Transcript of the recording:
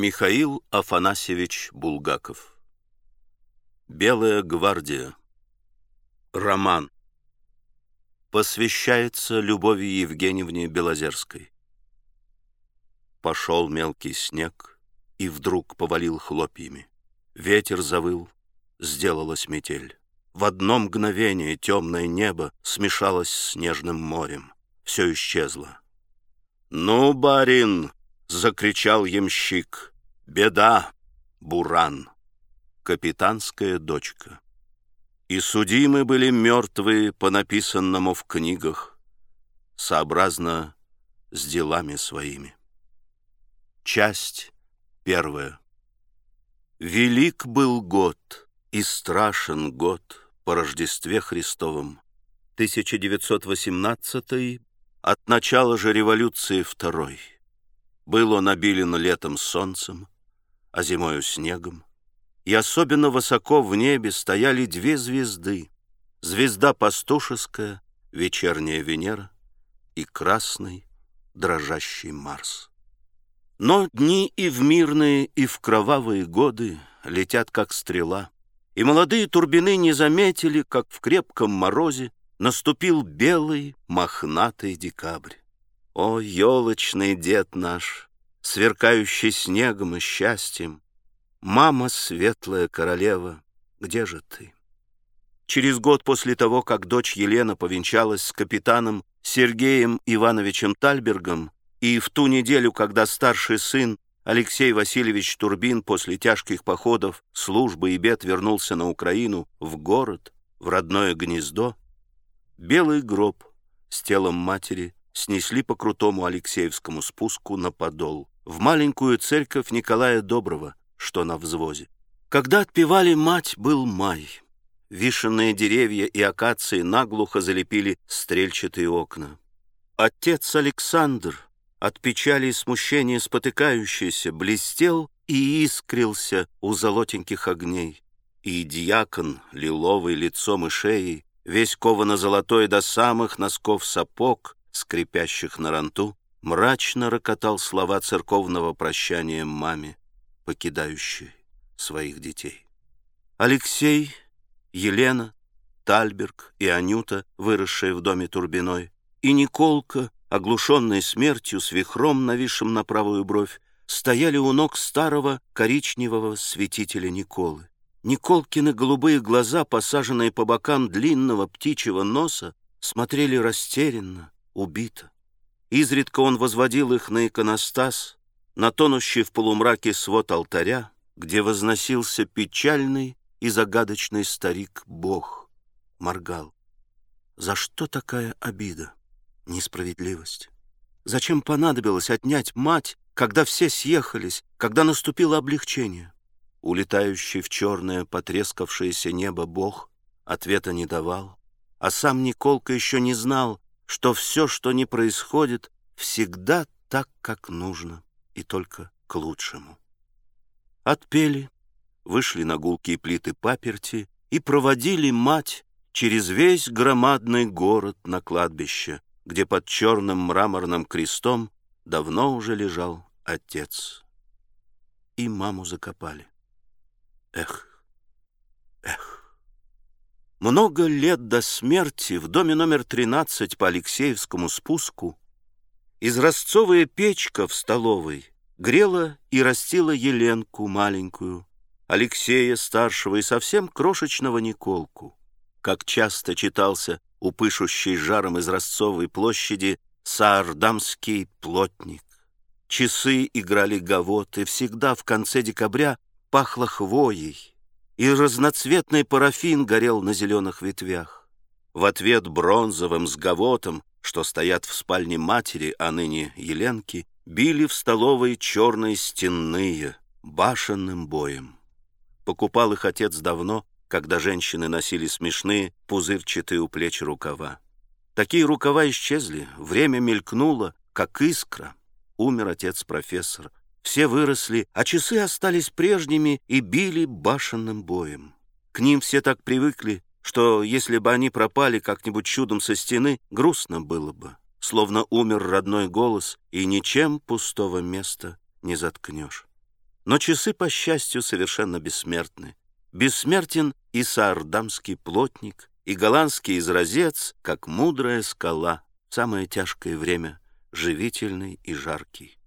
Михаил Афанасьевич Булгаков Белая гвардия Роман Посвящается Любови Евгеньевне Белозерской Пошел мелкий снег И вдруг повалил хлопьями. Ветер завыл, сделалась метель. В одно мгновение темное небо Смешалось с снежным морем. Все исчезло. «Ну, барин!» — закричал ямщик. «Беда, Буран!» Капитанская дочка. И судимы были мертвые по написанному в книгах, сообразно с делами своими. Часть первая. Велик был год и страшен год по Рождестве Христовом, 1918 от начала же революции второй. Был он обилен летом солнцем, а зимою снегом. И особенно высоко в небе стояли две звезды. Звезда пастушеская, вечерняя Венера, и красный, дрожащий Марс. Но дни и в мирные, и в кровавые годы летят, как стрела. И молодые турбины не заметили, как в крепком морозе наступил белый мохнатый декабрь. О, елочный дед наш, сверкающий снегом и счастьем, Мама, светлая королева, где же ты? Через год после того, как дочь Елена повенчалась с капитаном Сергеем Ивановичем Тальбергом, и в ту неделю, когда старший сын Алексей Васильевич Турбин после тяжких походов, службы и бед вернулся на Украину, в город, в родное гнездо, белый гроб с телом матери снесли по крутому Алексеевскому спуску на Подол, в маленькую церковь Николая Доброго, что на взвозе. Когда отпевали «Мать», был май. Вишенные деревья и акации наглухо залепили стрельчатые окна. Отец Александр, от печали и смущения спотыкающийся, блестел и искрился у золотеньких огней. И дьякон, лиловый лицом и шеей, весь ковано-золотой до самых носков сапог, скрипящих на ранту, мрачно рокотал слова церковного прощания маме, покидающей своих детей. Алексей, Елена, Тальберг и Анюта, выросшие в доме Турбиной, и Николка, оглушенный смертью с вихром, нависшим на правую бровь, стояли у ног старого коричневого святителя Николы. Николкины голубые глаза, посаженные по бокам длинного птичьего носа, смотрели растерянно, убито. Изредка он возводил их на иконостас, на тонущий в полумраке свод алтаря, где возносился печальный и загадочный старик-бог, моргал. За что такая обида, несправедливость? Зачем понадобилось отнять мать, когда все съехались, когда наступило облегчение? Улетающий в черное потрескавшееся небо Бог ответа не давал, а сам Николка еще не знал, что все, что не происходит, всегда так, как нужно, и только к лучшему. Отпели, вышли на гулкие плиты паперти и проводили мать через весь громадный город на кладбище, где под черным мраморным крестом давно уже лежал отец. И маму закопали. Эх. Много лет до смерти в доме номер 13 по Алексеевскому спуску изразцовая печка в столовой грела и растила Еленку маленькую, Алексея старшего и совсем крошечного Николку. Как часто читался у пышущей жаром изразцовой площади Саардамский плотник. Часы играли гавот, и всегда в конце декабря пахло хвоей, и разноцветный парафин горел на зеленых ветвях. В ответ бронзовым с гавотом, что стоят в спальне матери, а ныне Еленки, били в столовой черные стенные, башенным боем. Покупал их отец давно, когда женщины носили смешные, пузырчатые у плеч рукава. Такие рукава исчезли, время мелькнуло, как искра. Умер отец-профессор, все выросли, а часы остались прежними и били башенным боем. К ним все так привыкли, что если бы они пропали как-нибудь чудом со стены, грустно было бы, словно умер родной голос, и ничем пустого места не заткнешь. Но часы, по счастью, совершенно бессмертны. Бессмертен и саардамский плотник, и голландский изразец, как мудрая скала, самое тяжкое время, живительный и жаркий.